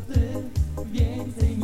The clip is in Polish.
Ty więcej nie